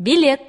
билет.